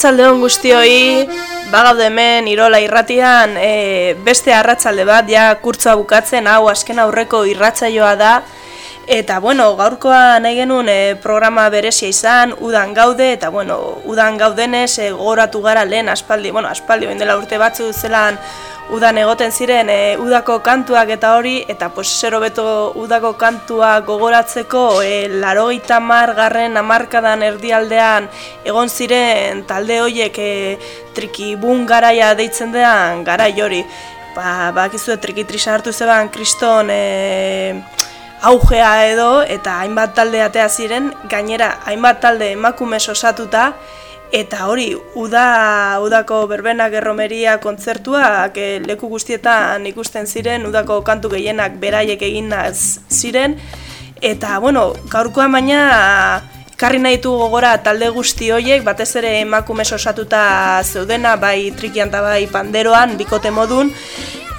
Arratsalde on guztioi, bagaude hemen Irola irratian e, beste arratsalde bat ja kurtzoa bukatzen hau azken aurreko irratsaioa da. Eta bueno, gaurkoa nahi genuen e, programa berezia izan, udan gaude eta bueno, udan gaudenez e, goratu gara lehen aspaldi, bueno, aspaldi dela urte batzu zelan udan egoten ziren e, udako kantuak eta hori, eta pues, zero beto udako kantua gogoratzeko e, larogeita mar garren amarkadan erdialdean egon ziren talde horiek e, trikibun garaia deitzen dean garai hori. Ba, ba, kizu, trikitrisa hartu zeban kriston e, augea edo, eta hainbat talde atea ziren, gainera hainbat talde emakume osatuta, Eta hori, uda, udako berbena gerromeria kontzertua, leku guztietan ikusten ziren, udako kantu gehienak beraiek egin ziren. Eta, bueno, gaurkoa baina, karri nahi du gogora talde guzti horiek, batez ere emakume osatuta zeudena, bai trikian eta bai panderoan, bikote modun.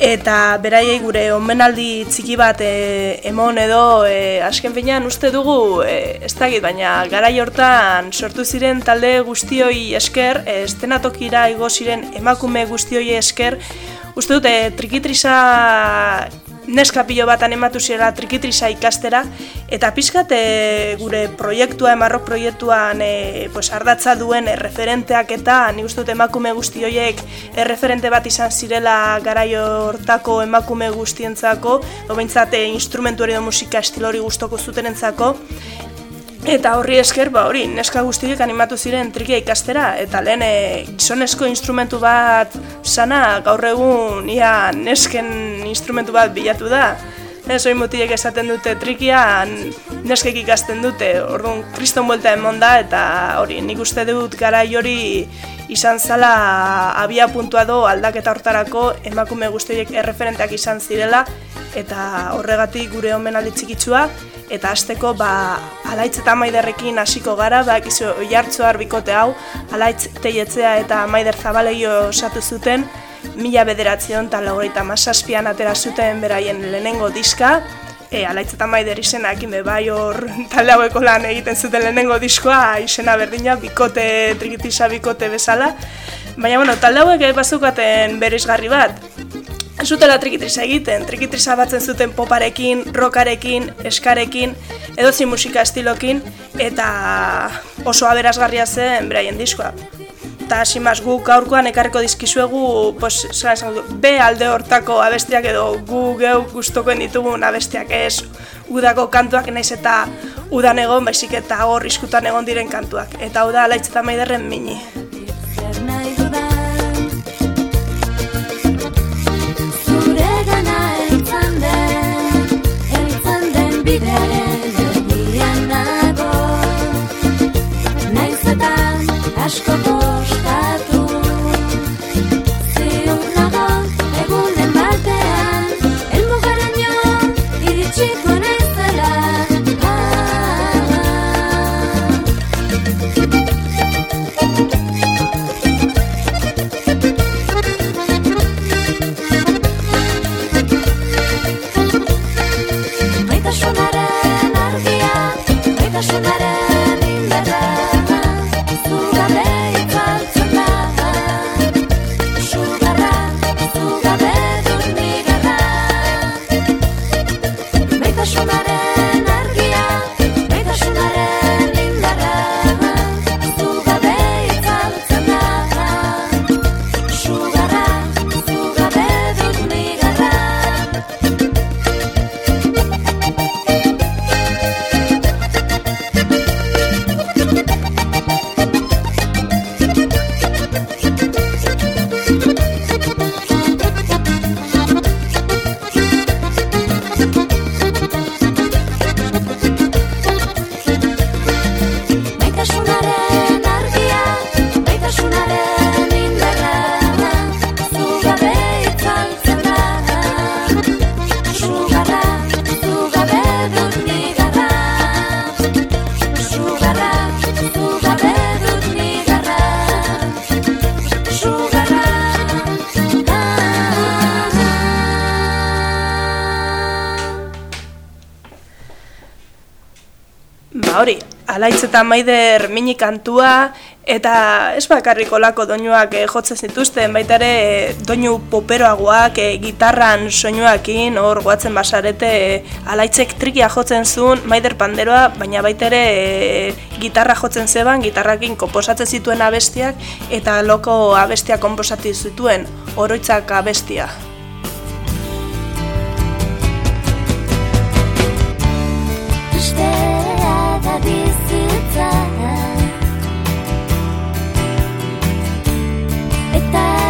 Eta beraiei gure onmenaldi txiki bat e, emon edo e, asken finean uste dugu e, ez dakit, baina garai hortan sortu ziren talde guztioi esker, e, estenatokira igo ziren emakume guztioi esker, uste dute trikitrisa neskapilo bat animatu zirela trikitrisa ikastera, eta pixkat e, gure proiektua, emarrok proiektuan e, pues, ardatza duen erreferenteak eta ni dut emakume guzti horiek erreferente bat izan zirela garaio hortako emakume guztientzako, dobeintzate instrumentu hori musika estilori guztoko zutenentzako, Eta horri esker, ba hori, neska guztiek animatu ziren trikia ikastera, eta lehen e, gizonezko instrumentu bat sana gaur egun ia nesken instrumentu bat bilatu da. Ez hori mutilek esaten dute trikia, neskek ikasten dute, orduan kriston buelta emon da, eta hori, nik uste dut gara hori izan zala abia puntua do aldaketa hortarako emakume guztiek erreferenteak izan zirela, eta horregatik gure omenaldi txikitsua, eta hasteko ba alaitz eta maiderrekin hasiko gara ba kizu oihartzu arbikote hau alaitz teietzea eta maider zabaleio osatu zuten. Mila bederatzion eta laureita masazpian atera zuten beraien lehenengo diska e, alaitz eta maider izena be bai hor talde haueko lan egiten zuten lehenengo diskoa izena berdina bikote trikitisa bikote bezala baina bueno talde hauek bazukaten berizgarri bat Ez zutela trikitrisa egiten, trikitrisa batzen zuten poparekin, rokarekin, eskarekin, edozi musika estilokin, eta oso aberazgarria zen beraien diskoa. Eta hasi mas gaurkoan ekarriko dizkizuegu pues, zera esango B alde hortako abestiak edo gu geu gustokoen ditugun abestiak ez udako kantuak naiz eta udan egon baizik eta hor iskutan egon diren kantuak. Eta hau da laitz eta maiderren mini. Zure gana alaitz eta maider mini kantua, eta ez bakarrik olako doinuak e, jotzen zituzten, baita ere e, doinu poperoagoak e, gitarran soinuakin, hor guatzen basarete e, alaitzek trikia jotzen zuen, maider panderoa, baina baita ere e, gitarra jotzen zeban, gitarrakin komposatzen zituen abestiak, eta loko abestiak komposatu zituen, oroitzak abestia. から。得た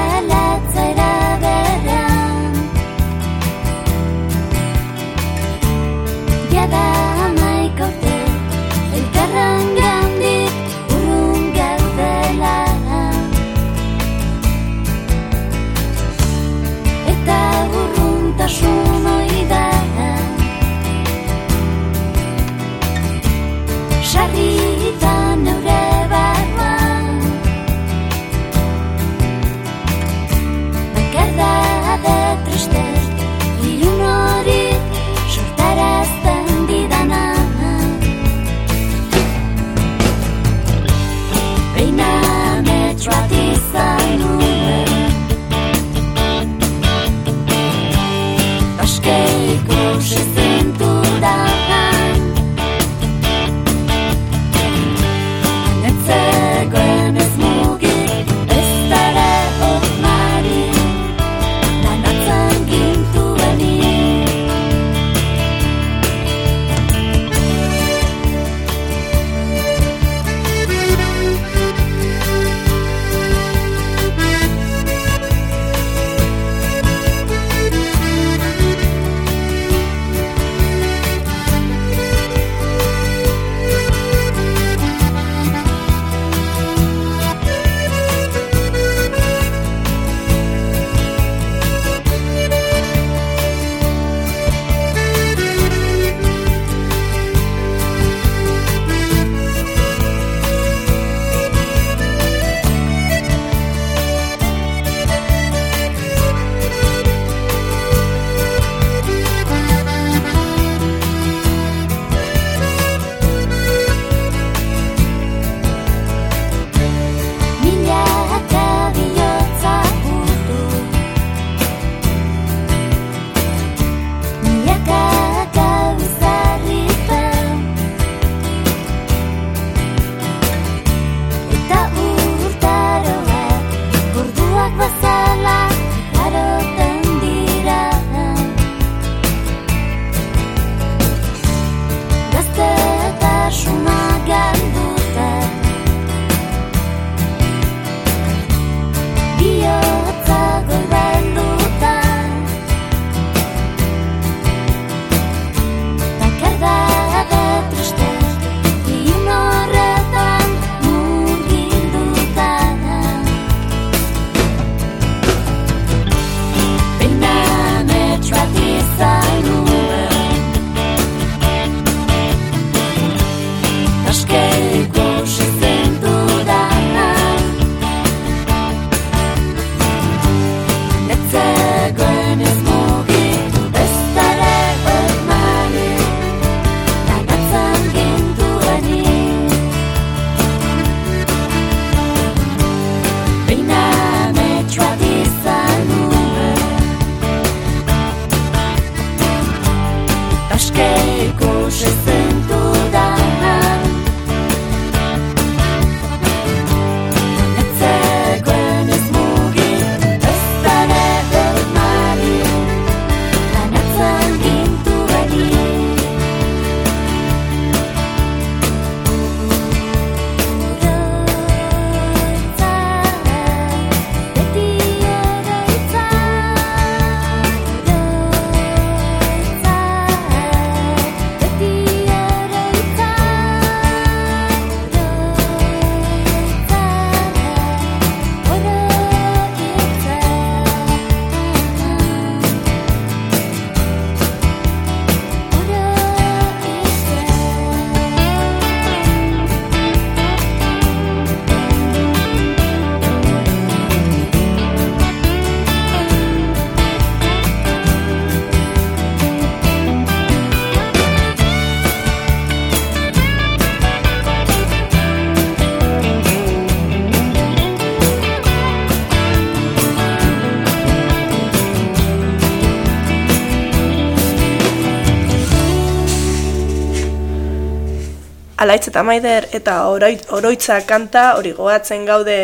alaitz eta maider eta oroitza kanta hori goatzen gaude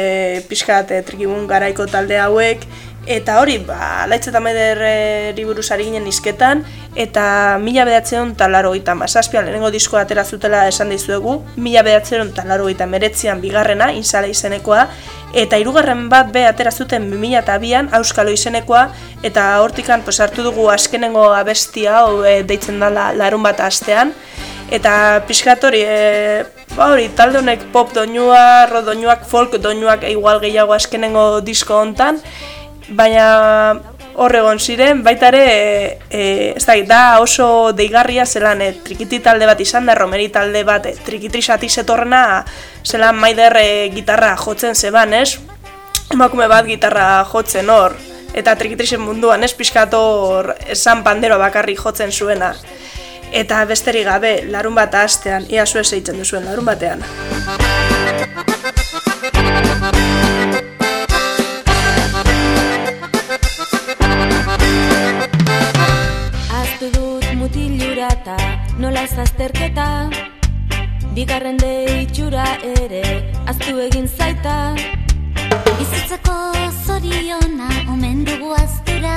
pixkat trikibun garaiko talde hauek. Eta hori, ba, alaitz eta maiderri buruzari ginen izketan eta mila bedatzeon talaro gita mazazpian lehenengo diskoa atera zutela esan dizuegu mila bedatzeon talaro gita meretzian bigarrena, insala izenekoa eta hirugarren bat be atera zuten 2002an Auskalo izenekoa eta hortikan pues hartu dugu askenengo abestia hau e, deitzen dela larun bat astean eta pixkat hori, e, ba hori, talde honek pop doinua, ro doinuak, folk doinuak igual gehiago askenengo disko hontan, baina horregon ziren, baita ere, e, ez da, da oso deigarria zelan e, trikiti talde bat izan da, romeri talde bat e, trikitrisati zetorrena zelan maider e, gitarra jotzen zeban, ez? Emakume bat gitarra jotzen hor, eta trikitrisen munduan, ez pixkator esan pandero bakarri jotzen zuena. Eta besterik gabe, larun bat astean, ia zuen zeitzen duzuen larun batean. Aztu dut mutilurata, nola ez azterketa Bigarren deitxura ere, aztu egin zaita. Bizitzako zoriona, omen dugu aztura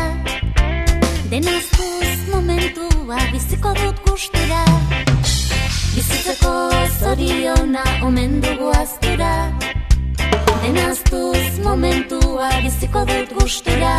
Denaztuz momentua biziko dut gustura Bizitzeko zoriona omen dugu aztura Denaztuz momentua biziko dut gustura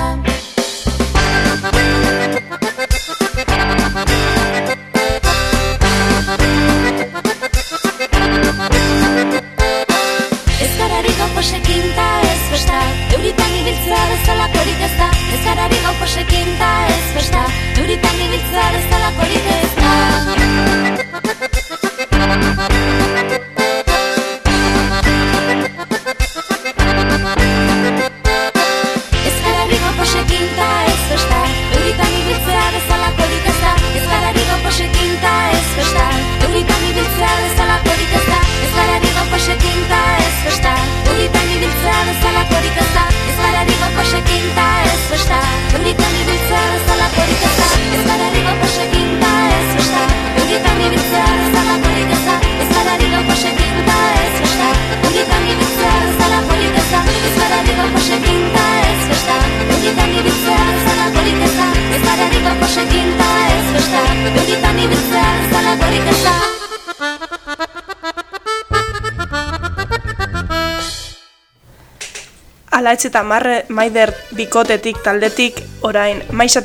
Alaitz eta marre, maider bikotetik taldetik, orain maiz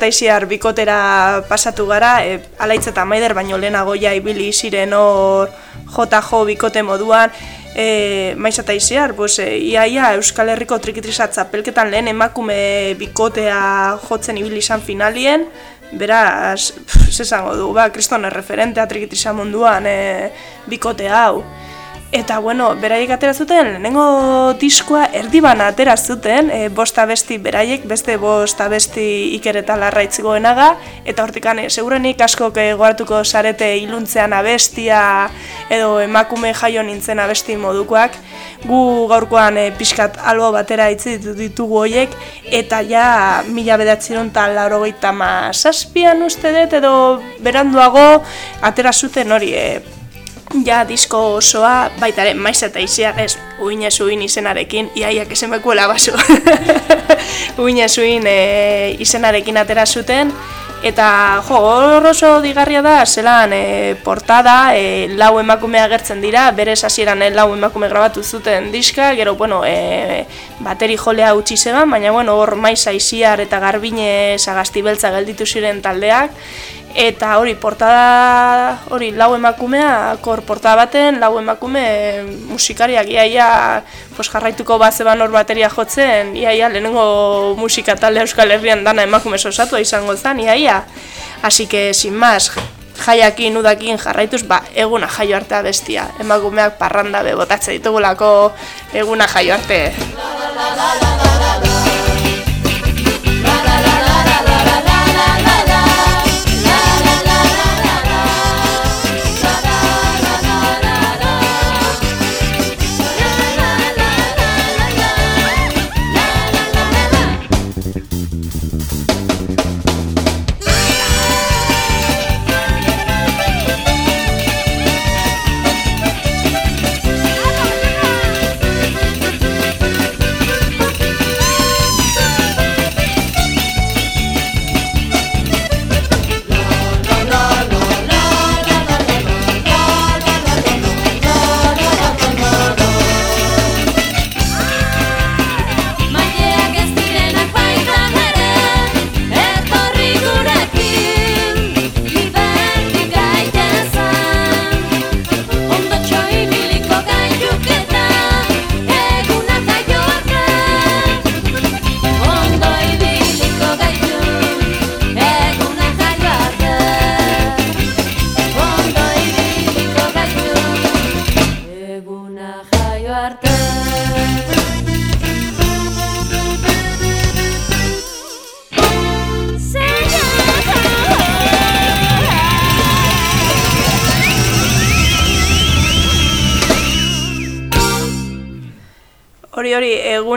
bikotera pasatu gara, e, alaitz eta maider baino lehenago ja ibili ziren hor JJ bikote moduan, e, maiz eta iziar, pues, e, ia, Euskal Herriko trikitrizatza pelketan lehen emakume bikotea jotzen ibili izan finalien, beraz, pff, esango du, ba, kristone referentea trikitriza munduan e, bikote hau. Eta bueno, beraiek atera zuten, lehenengo diskoa erdi bana atera zuten, e, bosta besti beraiek, beste bosta besti iker eta larraitz goenaga, eta hortikan, e, segurenik asko goartuko sarete iluntzean abestia, edo emakume jaio nintzen abesti modukoak, gu gaurkoan e, pixkat albo batera itzi ditugu hoiek, eta ja mila bedatziron eta laurogeita ma saspian uste dut, edo beranduago atera zuten hori, e, ja disko osoa baita ere maiz eta iziar ez uinez uin izenarekin iaiak esan bekuela baso uinez uin e, izenarekin atera zuten. Eta jo hor oso digarria da zelan e, portada e, lau emakume agertzen dira bere hasieran e, lau emakume grabatu zuten diska gero bueno e, bateri jolea utzi zeban baina bueno hor maiz aiziar eta garbine sagasti beltza gelditu ziren taldeak Eta hori, portada hori lau emakumea, kor portada baten, lau emakume musikariak iaia pues, jarraituko bat zeban hor bateria jotzen, iaia lehenengo musika talde Euskal Herrian dana emakume sosatua izango zen, iaia. Así que, sin más, jaiakin, udakin jarraituz, ba, eguna jaio artea bestia. Emakumeak parranda be botatzen ditugulako eguna jaio arte. hori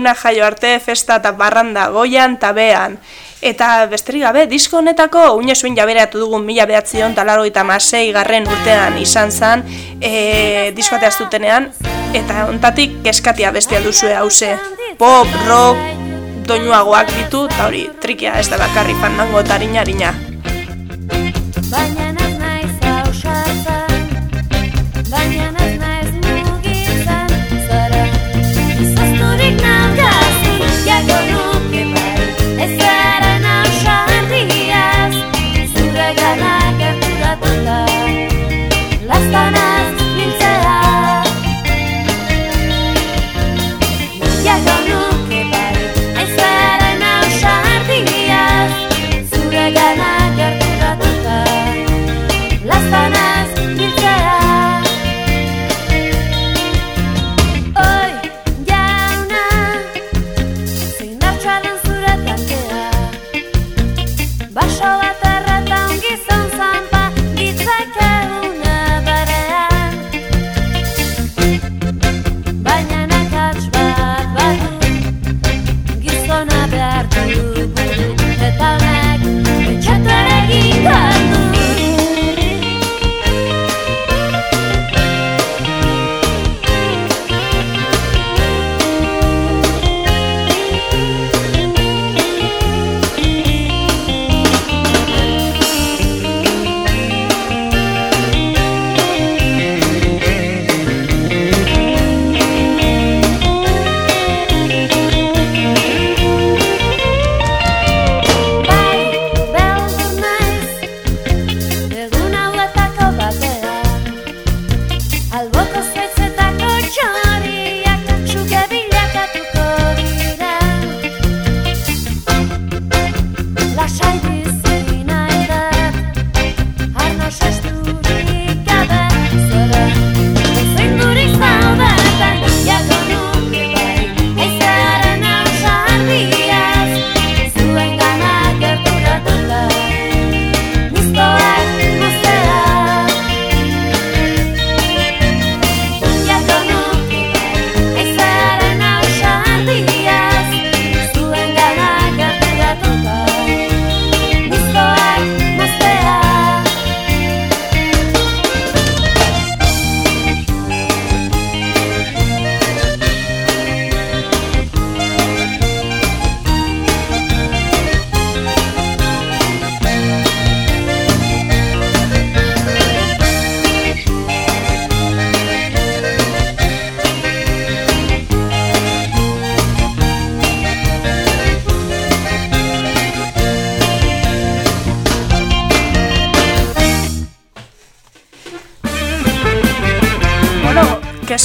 eguna jaio arte festa eta barranda goian eta bean. Eta besterik gabe, disko honetako une zuen jabereatu dugun mila behatzion talaro eta masei garren urtean izan zen e, diskoatea zutenean. Eta ontatik keskatia bestia duzue hause. Pop, rock, doinuagoak ditu, eta hori trikia ez da bakarri fandango eta harina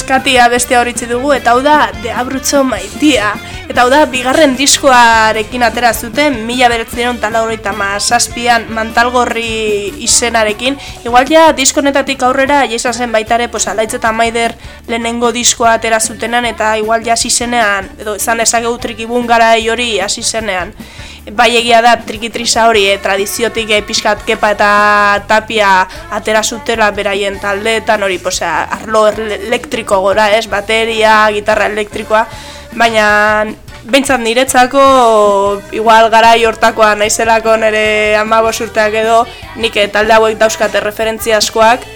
Katia beste horitzi dugu eta hau da De Abrutzo Maitia. Eta hau da bigarren diskoarekin atera zuten mila beretzen tala horreita mazazpian mantalgorri izenarekin. Igual ja diskonetatik aurrera jaizan zen baitare pues, alaitz eta maider lehenengo diskoa atera zutenan eta igual ja zizenean, edo ezan ezageu trikibun hori hasi zenean bai egia da trikitrisa hori eh, tradiziotik eh, pixkat kepa eta tapia atera zutela beraien taldeetan hori posea, arlo elektriko gora, ez, bateria, gitarra elektrikoa, baina behintzat niretzako igual garai hortakoa naizelako nire amabos urteak edo nik eh, talde hauek dauzkate referentzia askoak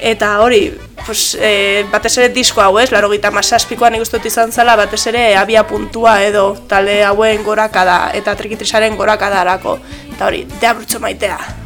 eta hori pues, e, batez ere disko hau ez, laro gita masazpikoan ikustut izan zela, batez ere abia puntua edo talde hauen gorakada eta trikitrisaren gorakada arako. Eta hori, deabrutxo maitea.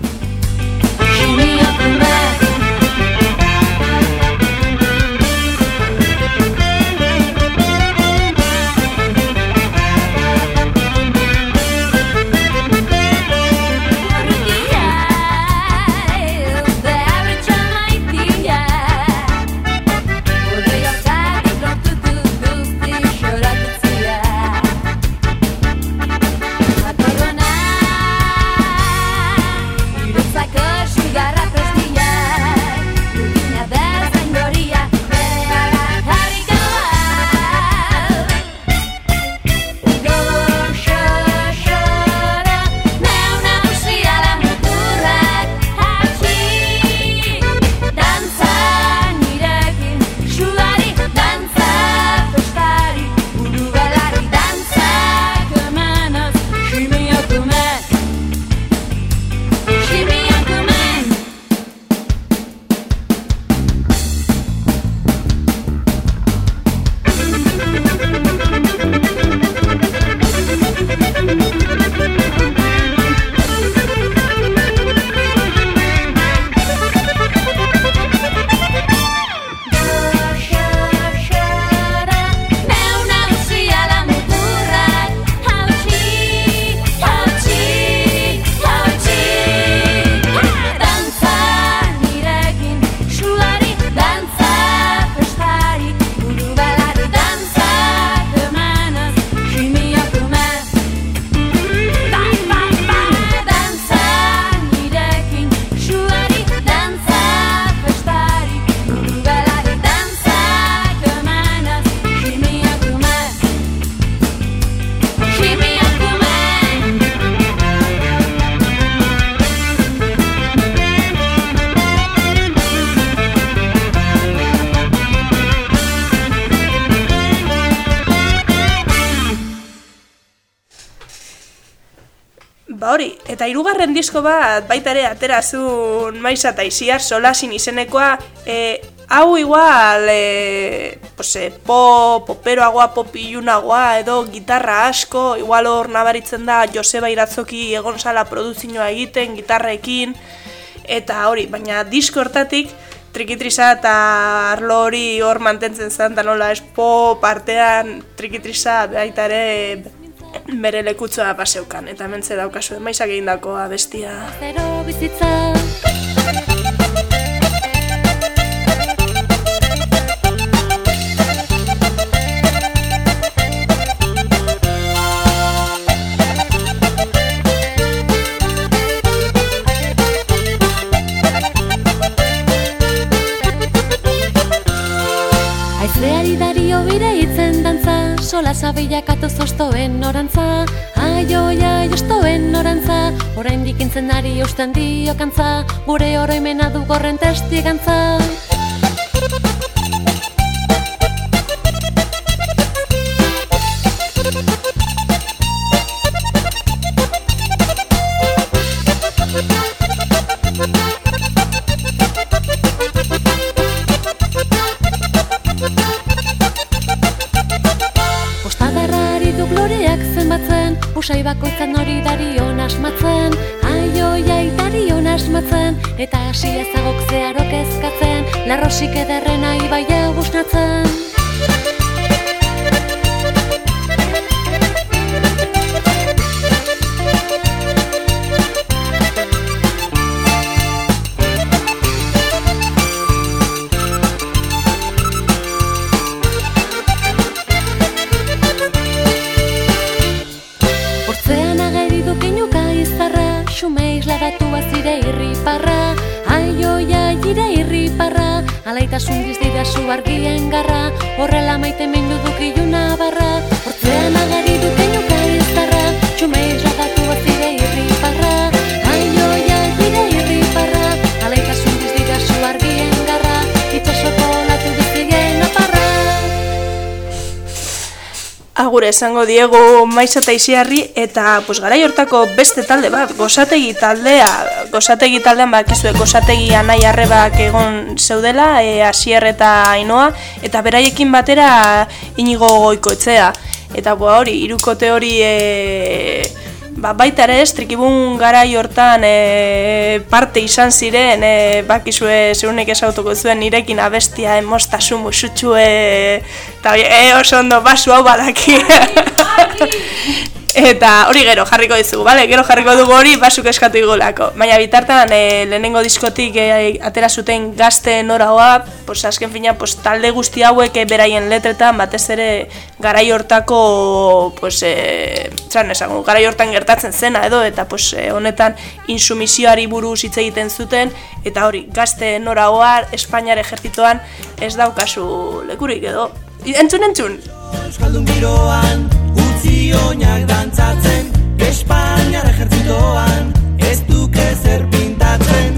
Disko bat baita ere aterazun maiza eta iziar solasin izenekoa, e, hau igual, e, pues, e, pop, poperoagoa, popilunagoa, edo gitarra asko, igual hor nabaritzen da Joseba Iratzoki egon sala produzioa egiten, gitarrekin, eta hori, baina disko hortatik, trikitrisa eta arlo hori hor mantentzen zen, da nola espo partean trikitrisa baita ere bere lekutzua paseukan, eta mentze daukazu emaizak egin dako abestia. Zero bizitza sola sabila kato zostoen norantza Aio, aio, jostoen norantza Horain dikintzen ari usten diokantza Gure oroimena du gorren testigantza Eta hasi ezagok zeharok ezkatzen Larrosik ederrena ibaia busnatzen argien garra Horrela maite mendu duki juna Agure esango diego maiz eta iziarri eta pues, gara hortako beste talde bat, gozategi taldea, gozategi taldean bakizue gozategi anai arrebak egon zeudela, e, asier eta ainoa, eta beraiekin batera inigo goikoetzea. Eta boa hori, irukote hori e, ba, baita ere ez, trikibun gara hortan e, parte izan ziren, e, bakizue zeunek esautuko zuen nirekin abestia emostasu musutxu, e, eta e, oso ondo basu hau badaki. Eta hori gero jarriko dizugu, bale? Gero jarriko dugu hori basuk eskatu igulako. Baina bitartan e, lehenengo diskotik e, atera zuten gazte noragoa, pues, azken fina pues, talde guzti hauek e, beraien letretan, batez ere garai hortako, pues, e, txan esango, garai hortan gertatzen zena edo, eta pues, e, honetan insumisioari buruz hitz egiten zuten, eta hori gazte noragoa Espainiar ejertzitoan ez daukazu lekurik edo. Entzun, entzun! Euskaldun giroan, oinak dantzatzen Espainiar ejertzitoan ez duke zer pintatzen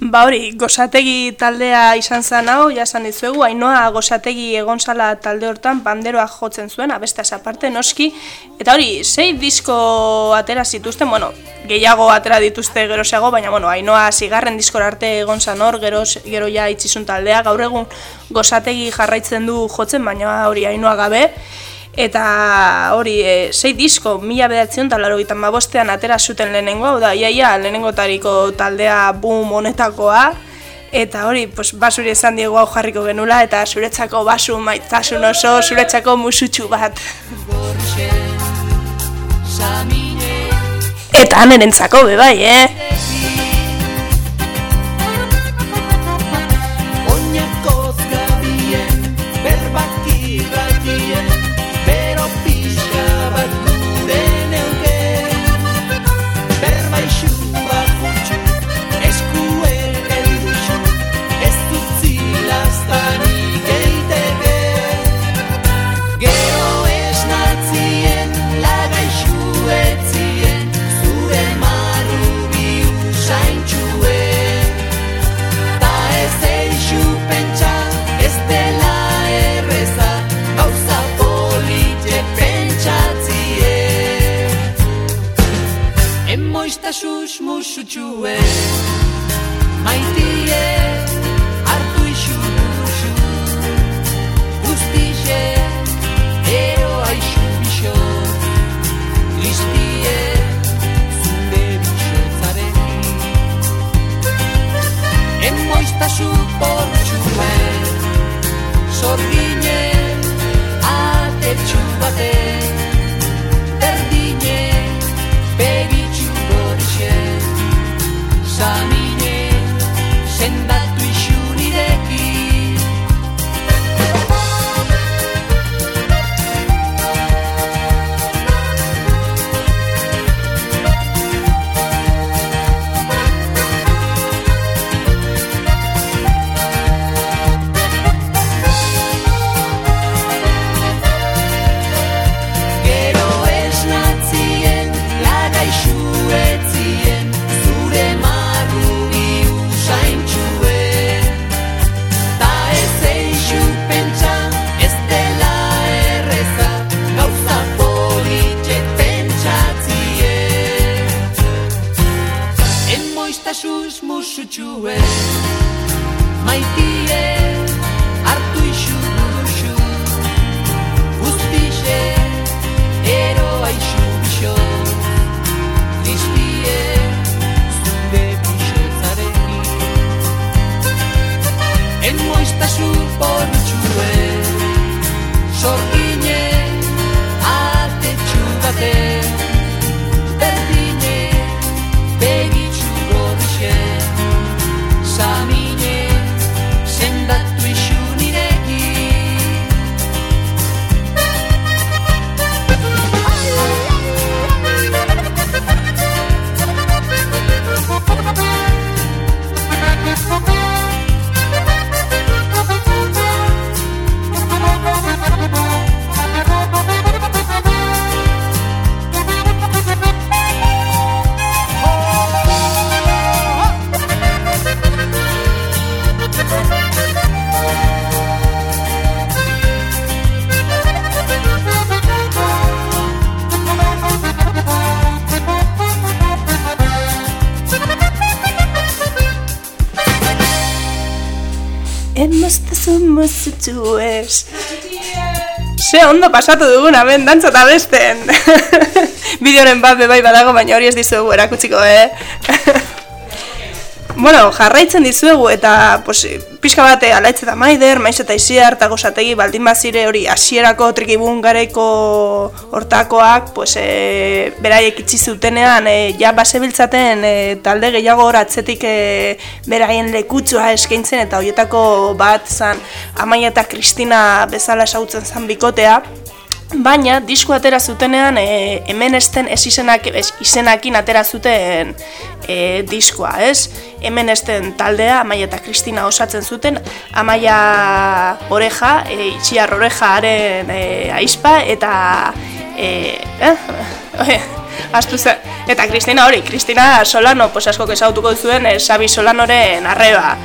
ba hori, gozategi taldea izan zen hau, jasan dizuegu, hainoa gozategi egon zala talde hortan banderoa jotzen zuen, abesta aparte noski, eta hori, sei disko atera zituzten, bueno, gehiago atera dituzte geroseago, baina bueno, hainoa zigarren diskor arte egon zan hor, gero, gero ja itxizun taldea, gaur egun gozategi jarraitzen du jotzen, baina hori hainoa gabe, eta hori e, sei disko mila bedatzen eta laro gitan babostean atera zuten lehenengo, hau da, iaia lehenengo tariko taldea boom honetakoa, eta hori, pues, basuri esan diego hau jarriko genula, eta zuretzako basu maitasun oso, zuretzako musutxu bat. Eta anerentzako bebai, eh? sutsue Maitie hartu isu duzu Guztize ero aixu bixo Listie zunde bixo zaren Emoiztasu porutxue Zorgi ez. Ze ondo pasatu duguna, ben, dantza eta besten. Bideoren bat bebai badago, baina hori ez dizuegu erakutsiko, eh? bueno, jarraitzen dizuegu eta pues, pixka bate alaitze da maider, maiz eta iziar, eta gozategi baldin bazire hori asierako trikibun gareko hortakoak, pues, e, beraiek itzi zutenean, e, ja base biltzaten e, talde gehiago horatzetik e, beraien lekutsua eskaintzen eta horietako bat zan Amaia eta Kristina bezala esautzen zan bikotea, Baina, disko atera zutenean, e, hemen esten ez izenak, ez izenakin atera zuten e, diskoa, ez? Hemen esten taldea, Amaia eta Kristina osatzen zuten, Amaia oreja, e, itxiar orejaaren e, aizpa, eta... E, eh? Astu zen, Eta Kristina hori, Kristina Solano, pues asko kezautuko zuen, e, Sabi Solanoren arreba.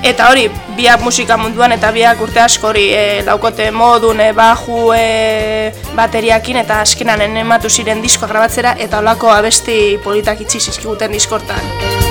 Eta hori, biak musika munduan eta biak urte askori e, laukote modun, e, baju, e, bateriakin eta askenan enematu ziren diskoa grabatzera eta olako abesti politak itzi zizkiguten diskortan.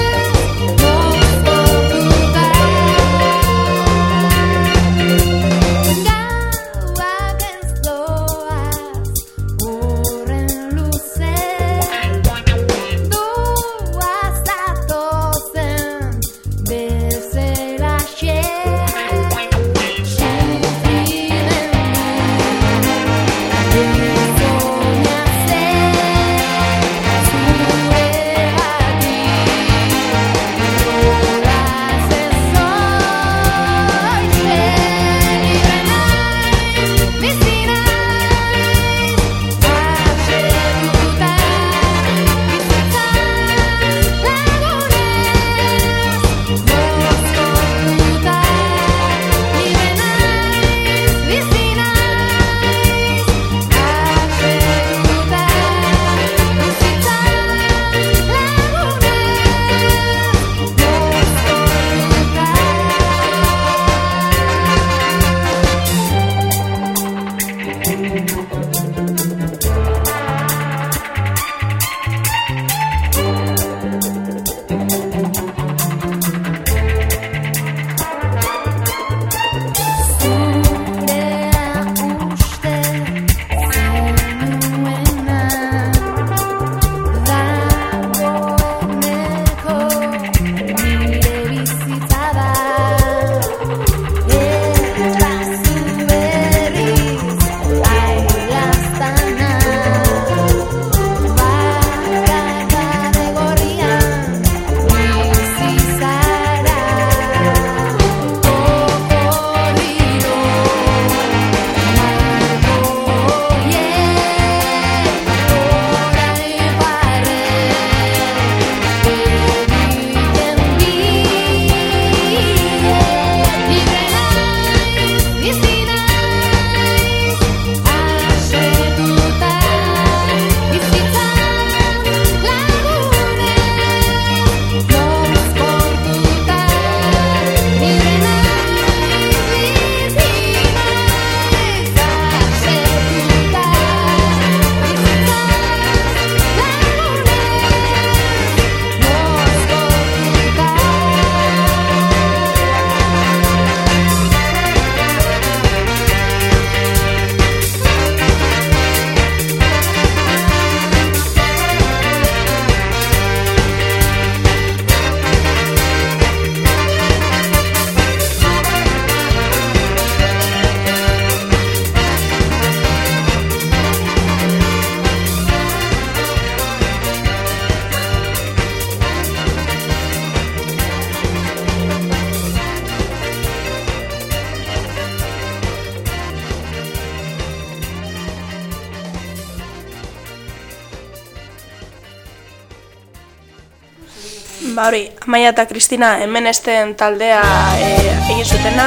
Ba hori, Amaia eta Kristina hemen esten taldea e, egin zutena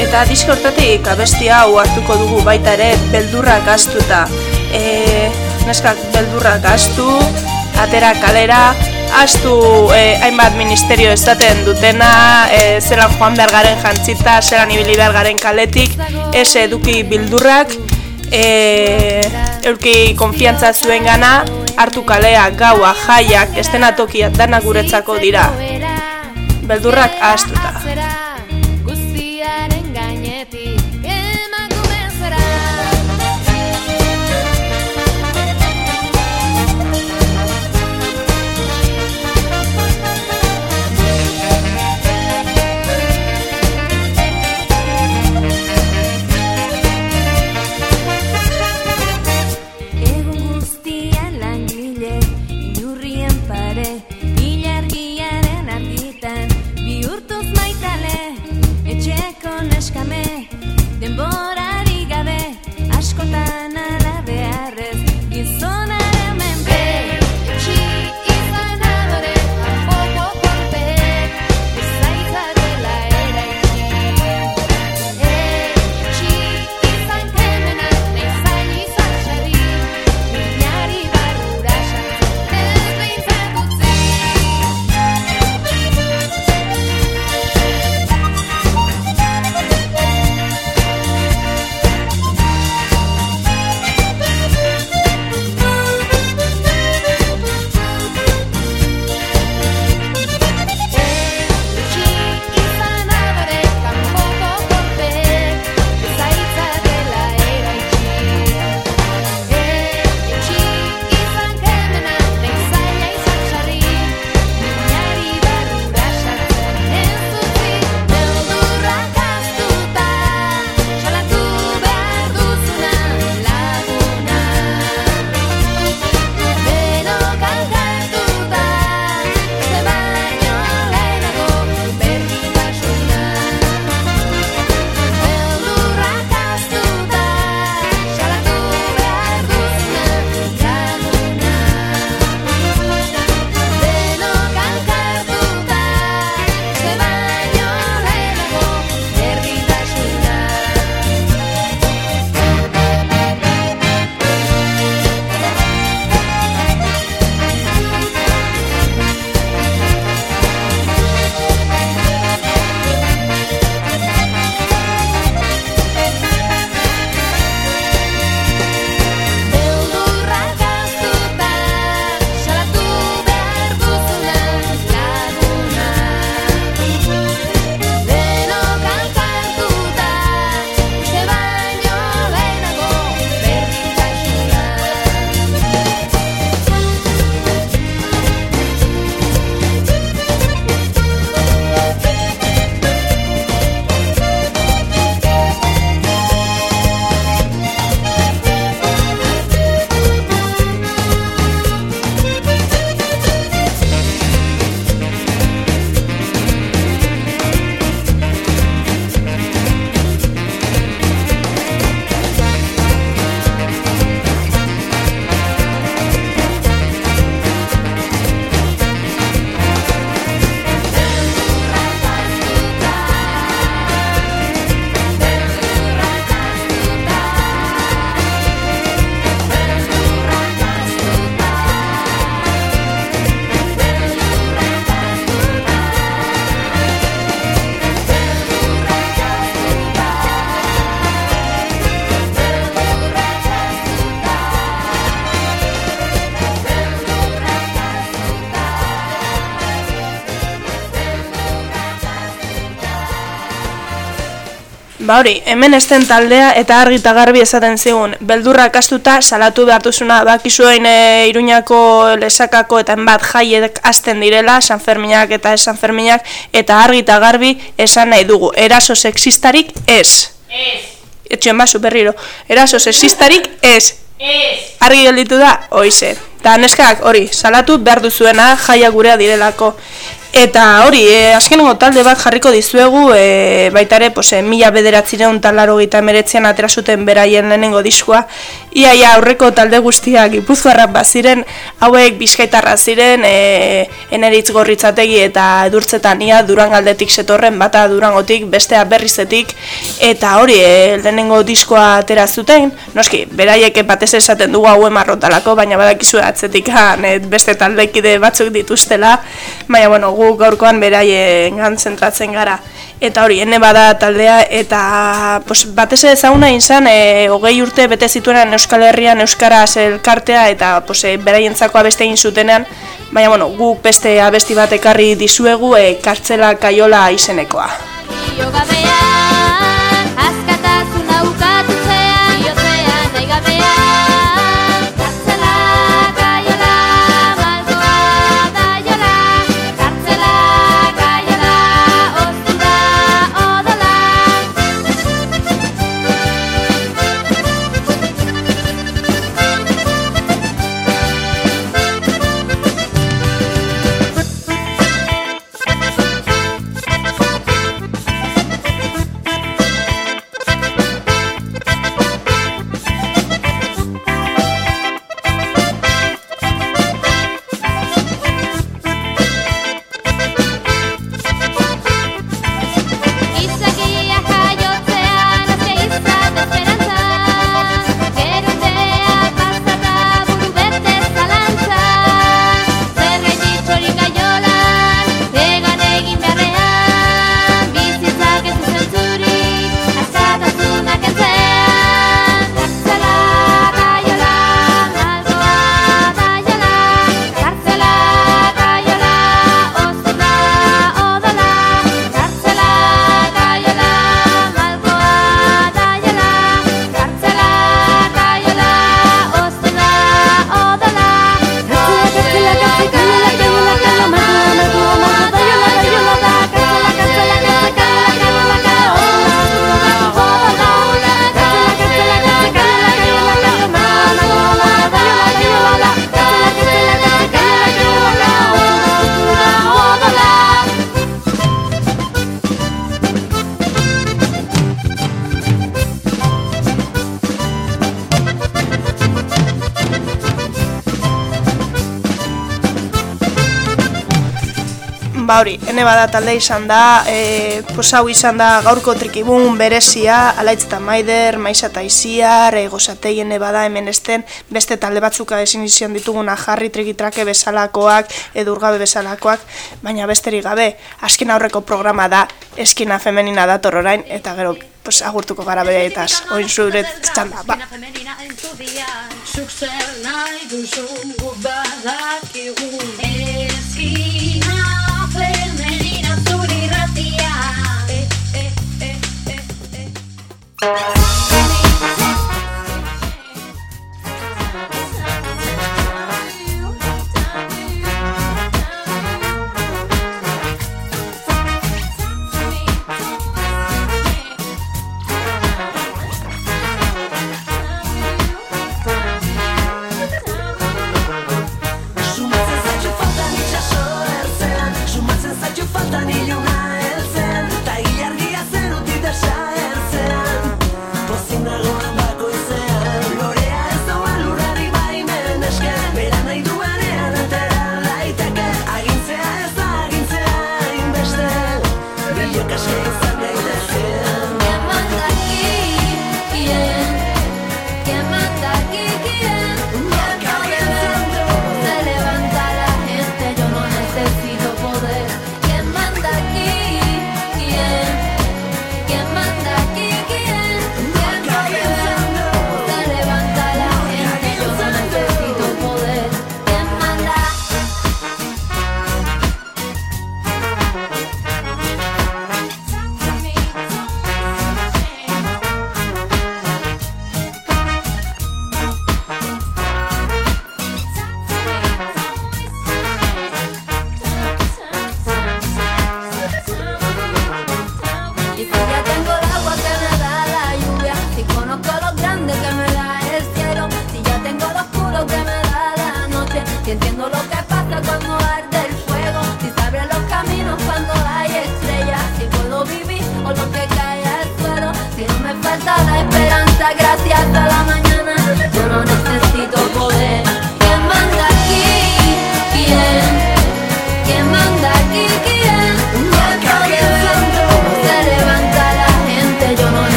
eta disko hortatik abesti hau hartuko dugu baita ere beldurrak astuta. E, neskak beldurrak astu, atera kalera, astu e, hainbat ministerio esaten dutena, e, zelan joan behar garen jantzita, zelan ibili behar garen kaletik, ez eduki bildurrak, e, euki konfiantza zuen gana, hartu kalea, gaua, jaiak, estenatokiak dana guretzako dira. Beldurrak ahaztuta. Ba hori, hemen esten taldea eta argi eta garbi esaten zigun, beldurra kastuta salatu behar duzuna, bakizuen e, iruñako lesakako eta enbat jaiek hasten direla, San Ferminak eta San Ferminak, eta argi eta garbi esan nahi dugu, eraso sexistarik ez. Ez. Etxoen bat, superriro, eraso sexistarik ez. Ez. Argi gelditu da, oize. Eta neskak, hori, salatu behar duzuena jaia gurea direlako. Eta hori, e, azkenengo talde bat jarriko dizuegu, e, baita ere, pues, e, mila bederatzireun talaro gita emeretzean atera zuten beraien lehenengo diskoa. Iaia aurreko talde guztiak ipuzgarrak baziren, hauek bizkaitarra ziren, e, eneritz gorritzategi eta edurtzetan ia durangaldetik zetorren, bata durangotik, bestea berrizetik, eta hori, e, lehenengo diskoa atera zuten, noski, beraiek batez esaten dugu hau emarrotalako, baina badakizu atzetik beste taldekide batzuk dituztela, baina, bueno, gu gaurkoan beraien zentratzen gara. Eta hori, ene bada taldea, eta pos, batez ezaguna izan, e, hogei urte bete zituen Euskal Herrian Euskaraz elkartea, eta pos, e, beraientzako abeste egin zutenean, baina bueno, guk beste abesti bat ekarri dizuegu, e, kartzela kaiola izenekoa. bada talde izan da, e, posau izan da gaurko trikibun, berezia, alaitzeta maider, maisa eta iziar, e, bada hemen esten, beste talde batzuka ezin izan dituguna jarri trikitrake bezalakoak, edurgabe bezalakoak, baina besterik gabe, askin aurreko programa da, eskina femenina dator orain, eta gero pues, agurtuko gara beretaz, oin zure txanda, ba. Zuk zer nahi duzun guk badakigun Eskina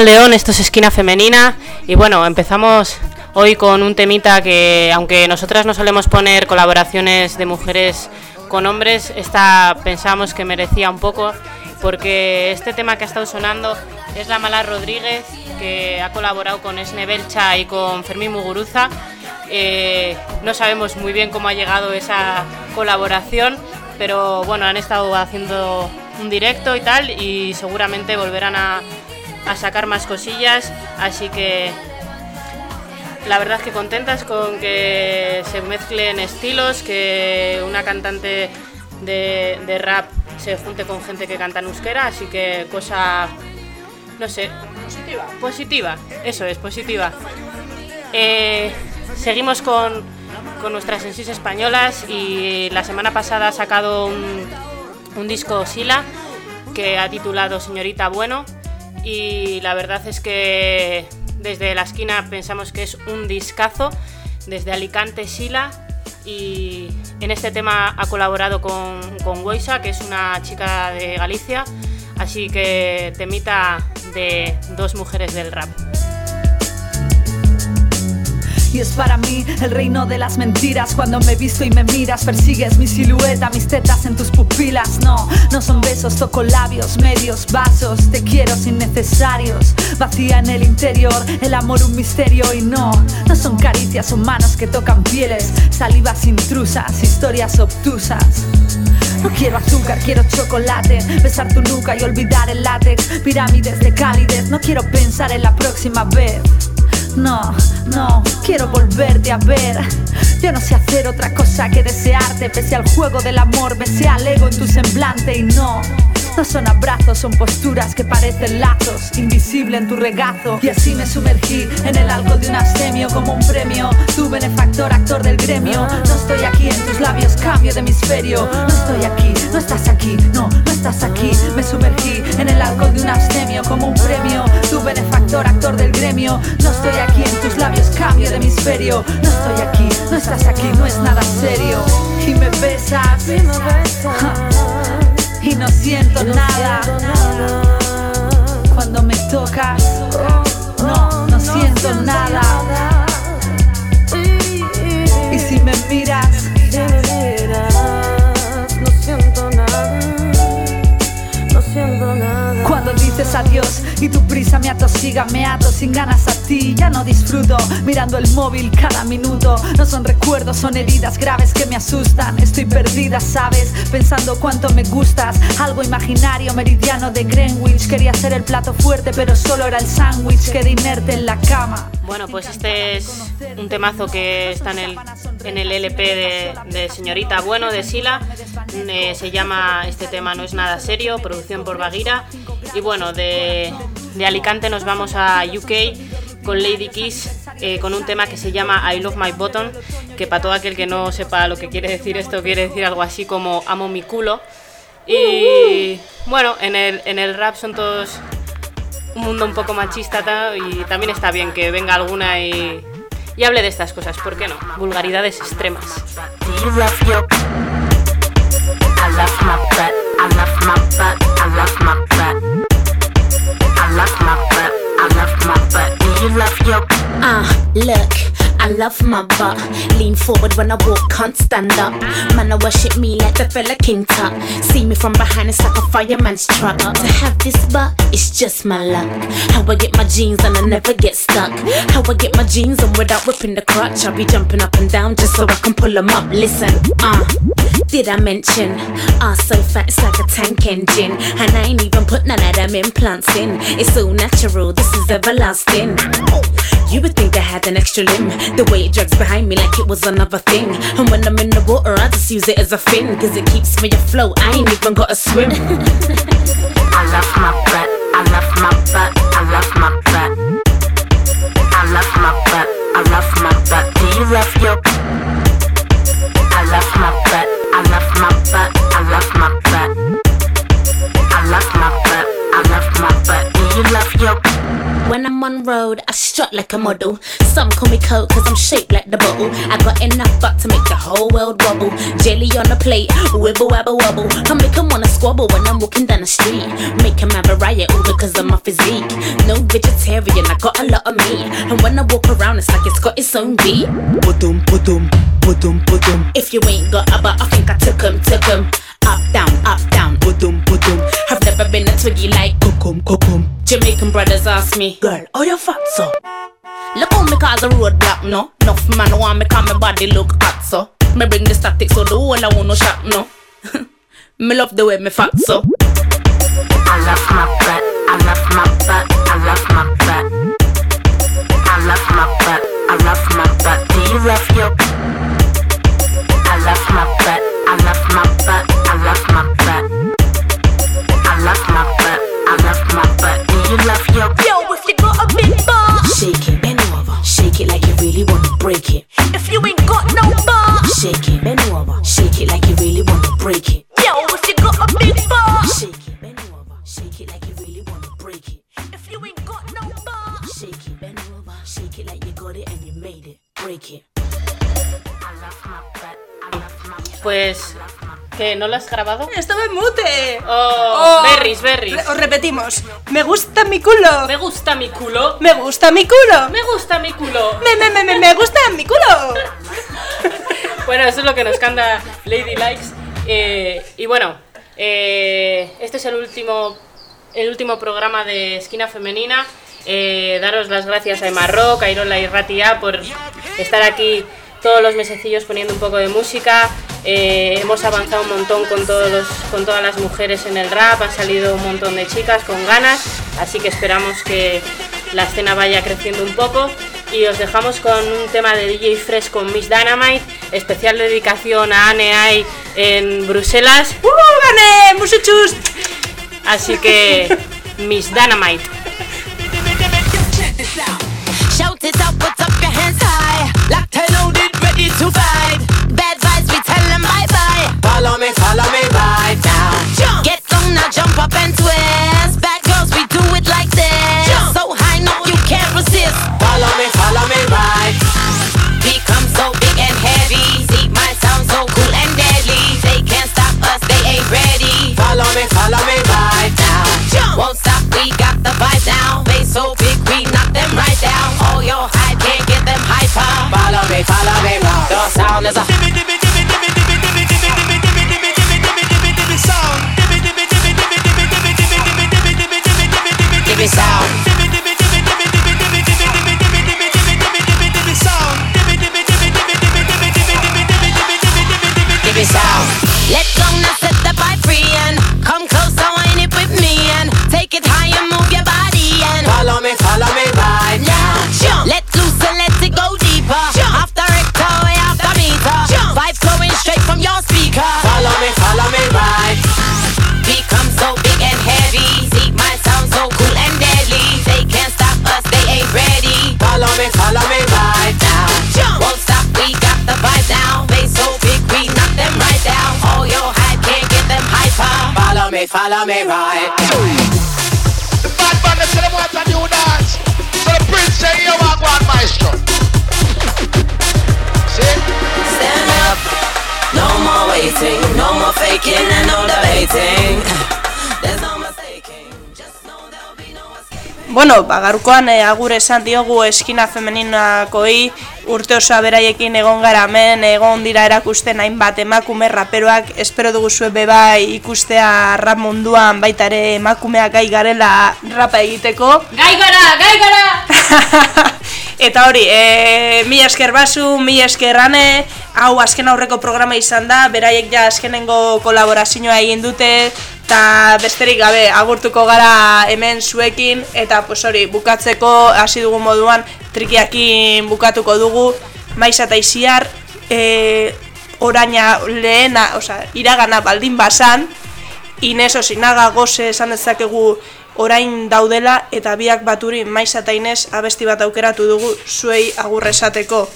León, esto es Esquina Femenina y bueno, empezamos hoy con un temita que aunque nosotras no solemos poner colaboraciones de mujeres con hombres, esta pensamos que merecía un poco porque este tema que ha estado sonando es la Mala Rodríguez que ha colaborado con Esne Belcha y con Fermín Muguruza. Eh, no sabemos muy bien cómo ha llegado esa colaboración, pero bueno, han estado haciendo un directo y tal y seguramente volverán a a sacar más cosillas, así que la verdad es que contentas con que se mezclen estilos, que una cantante de, rap se junte con gente que canta en euskera, así que cosa, no sé, positiva. Positiva, eso es, positiva. Eh, seguimos con, con nuestras ensis españolas y la semana pasada ha sacado un, un disco Sila que ha titulado Señorita Bueno y la verdad es que desde la esquina pensamos que es un discazo, desde Alicante Sila y en este tema ha colaborado con, con que es una chica de Galicia, así que temita de dos mujeres del rap. Y es para mí el reino de las mentiras. Cuando me visto y me miras Persigues mi silueta, mis tetas en tus pupilas. No, no son besos, toco labios, medios, vasos. Te quiero sin necesarios. Vacía en el interior, el amor un misterio. Y no, no son caricias, son manos que tocan pieles Salivas intrusas, historias obtusas. No quiero azúcar, quiero chocolate Besar tu nuca y olvidar el látex. Pirámides de calidez No quiero pensar en la próxima vez no, no, quiero volverte a ver. Yo no sé hacer otra cosa que desearte, pese al juego del amor, pese al ego en tu semblante y no. No son abrazos, son posturas que parecen lazos, invisible en tu regazo. Y así me sumergí en el alcohol de un asemio como un premio. Tu benefactor, actor del gremio. No estoy aquí en tus labios, cambio de hemisferio. No estoy aquí, no estás aquí, no, no estás aquí. Me sumergí en el alcohol de un abstemio como un premio. Tu benefactor, actor del gremio. No estoy aquí en tus labios, cambio de hemisferio. No estoy aquí, no estás aquí, no es nada serio. Y me besas. Y me besas y no siento, nada. Cuando me tocas, oh, no, no, siento, nada. Y, si me miras, si me miras dices adiós y tu prisa me atosiga, me ato sin ganas a ti, ya no disfruto mirando el móvil cada minuto. No son recuerdos, son heridas graves que me asustan. Estoy perdida, sabes, pensando cuánto me gustas. Algo imaginario, meridiano de Greenwich. Quería ser el plato fuerte, pero solo era el sándwich. Quedé inerte en la cama. Bueno, pues este es un temazo que está en el, en el LP de, Señorita Bueno de Sila. Eh, se llama Este tema no es nada serio, producción por Bagira. Y bueno, de, Alicante nos vamos a UK con Lady Kiss, eh, con un tema que se llama I Love My Button, que para todo aquel que no sepa lo que quiere decir esto, quiere decir algo así como amo mi culo. Y bueno, en el, en el rap son todos un mundo un poco machista y también está bien que venga alguna y hable de estas cosas, ¿por qué no? Vulgaridades extremas. I love my butt, I love my butt, and you love your. Uh, look. I love my butt. Lean forward when I walk, can't stand up. Man, I worship me like the fella King Tut. See me from behind, it's like a fireman's truck. To have this butt, it's just my luck. How I get my jeans and I never get stuck. How I get my jeans on without whipping the crutch. I'll be jumping up and down just so I can pull them up. Listen, uh, did I mention? Ah, so fat, it's like a tank engine. And I ain't even put none of them implants in. It's so natural, this is everlasting. You would think I had an extra limb. The way it drags behind me like it was another thing. And when I'm in the water, I just use it as a fin. Cause it keeps me afloat, I ain't even gotta swim. I love my butt, I love my butt, I love my butt. I love my butt, I love my butt. Do you love your I love my butt, I love my butt, I love my butt. I love my butt, I love my butt. You love your when I'm on road, I strut like a model. Some call me coke cause I'm shaped like the bottle. I got enough butt to make the whole world wobble. Jelly on a plate, wibble wabble wobble. I make 'em wanna squabble when I'm walking down the street. Make 'em have a riot all because of my physique. No vegetarian, I got a lot of meat. And when I walk around, it's like it's got its own beat. Putum, putum, putum, If you ain't got a butt, I think I took 'em, took 'em. Up, down, up, down. putum, putum, twiggy like kokum, kokum. Jamaican brothers ask me. Girl, how you fat so? Look how me cause a roadblock, no. Enough man want me cause my body look hot, so. Me bring the static so the whole I want no shop, no. me love the way me fat, so. I love my butt, I love my butt, I love my butt. I love my butt, I love my butt. Do you love your I love my butt, I love my butt, I love my butt. You love your Yo, if you got a big butt. Shake it, bend over. Shake it like you really wanna break it. If you ain't got no bar, Shake it, bend over. Shake it like you really wanna break it. yo, if you got a big bar, Shake it, bend over. Shake it like you really wanna break it. if you ain't got no bar, Shake it, bend over. Shake it like you got it and you made it. Break it. I love my butt, I love my Pues, ¿qué? ¿No lo has grabado? ¡Estaba en mute! Oh, berries, berries. Os repetimos. Me gusta mi culo. Me gusta mi culo. Me gusta mi culo. Me gusta mi culo. Me, me, me, me, me gusta mi culo. Bueno, eso es lo que nos canta Lady Likes. Eh, y bueno, eh, este es el último, el último programa de Esquina Femenina. Eh, daros las gracias a Emma Rock, a Irola y Ratia por estar aquí todos los mesecillos poniendo un poco de música. Eh, hemos avanzado un montón con, todos los, con todas las mujeres en el rap, han salido un montón de chicas con ganas, así que esperamos que la escena vaya creciendo un poco. Y os dejamos con un tema de DJ Fresh con Miss Dynamite, especial dedicación a Anne Ay en Bruselas. ¡Uh, gané, muchachos! Así que, Miss Dynamite. Shout it out, put up your hands high. Locked and loaded, ready to fight. Bad vibes, we tell them bye bye. Follow me, follow me right now. Jump. Get down now, jump up and twist. Me, follow me right. The bad man, they say them want a new dance. So the prince say, you walk one maestro. See? Stand up, no more waiting, no more faking and no debating. There's no mistaking, just know there'll be no escape. Bueno, ba, gaurkoan eh, agur esan diogu eskina femeninakoi urte osoa beraiekin egon gara hemen, egon dira erakusten hainbat emakume raperoak, espero dugu zuen bebai ikustea rap munduan baita ere emakumeak gai garela rapa egiteko. Gai gara, gai gara! Eta hori, e, mi esker basu, mi esker ane, hau azken aurreko programa izan da, beraiek ja azkenengo kolaborazioa egin dute, eta besterik gabe agurtuko gara hemen zuekin, eta pues hori, bukatzeko hasi dugu moduan, trikiakin bukatuko dugu, maiz eta iziar, e, oraina lehena, osea, iragana baldin basan, Inez osinaga goze esan dezakegu orain daudela eta biak baturi maiz eta Inez abesti bat aukeratu dugu zuei agur esateko.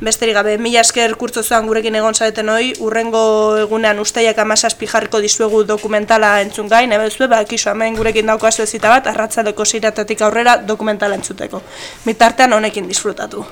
Besterik gabe, mila esker kurtzozuan gurekin egon zareten hoi, urrengo egunean usteiak amazazpi jarriko dizuegu dokumentala entzun gai, nebe duzue, ba, kiso, hemen gurekin dauko azue zita bat, arratzaleko zeiratatik aurrera dokumentala entzuteko. Mitartean honekin disfrutatu.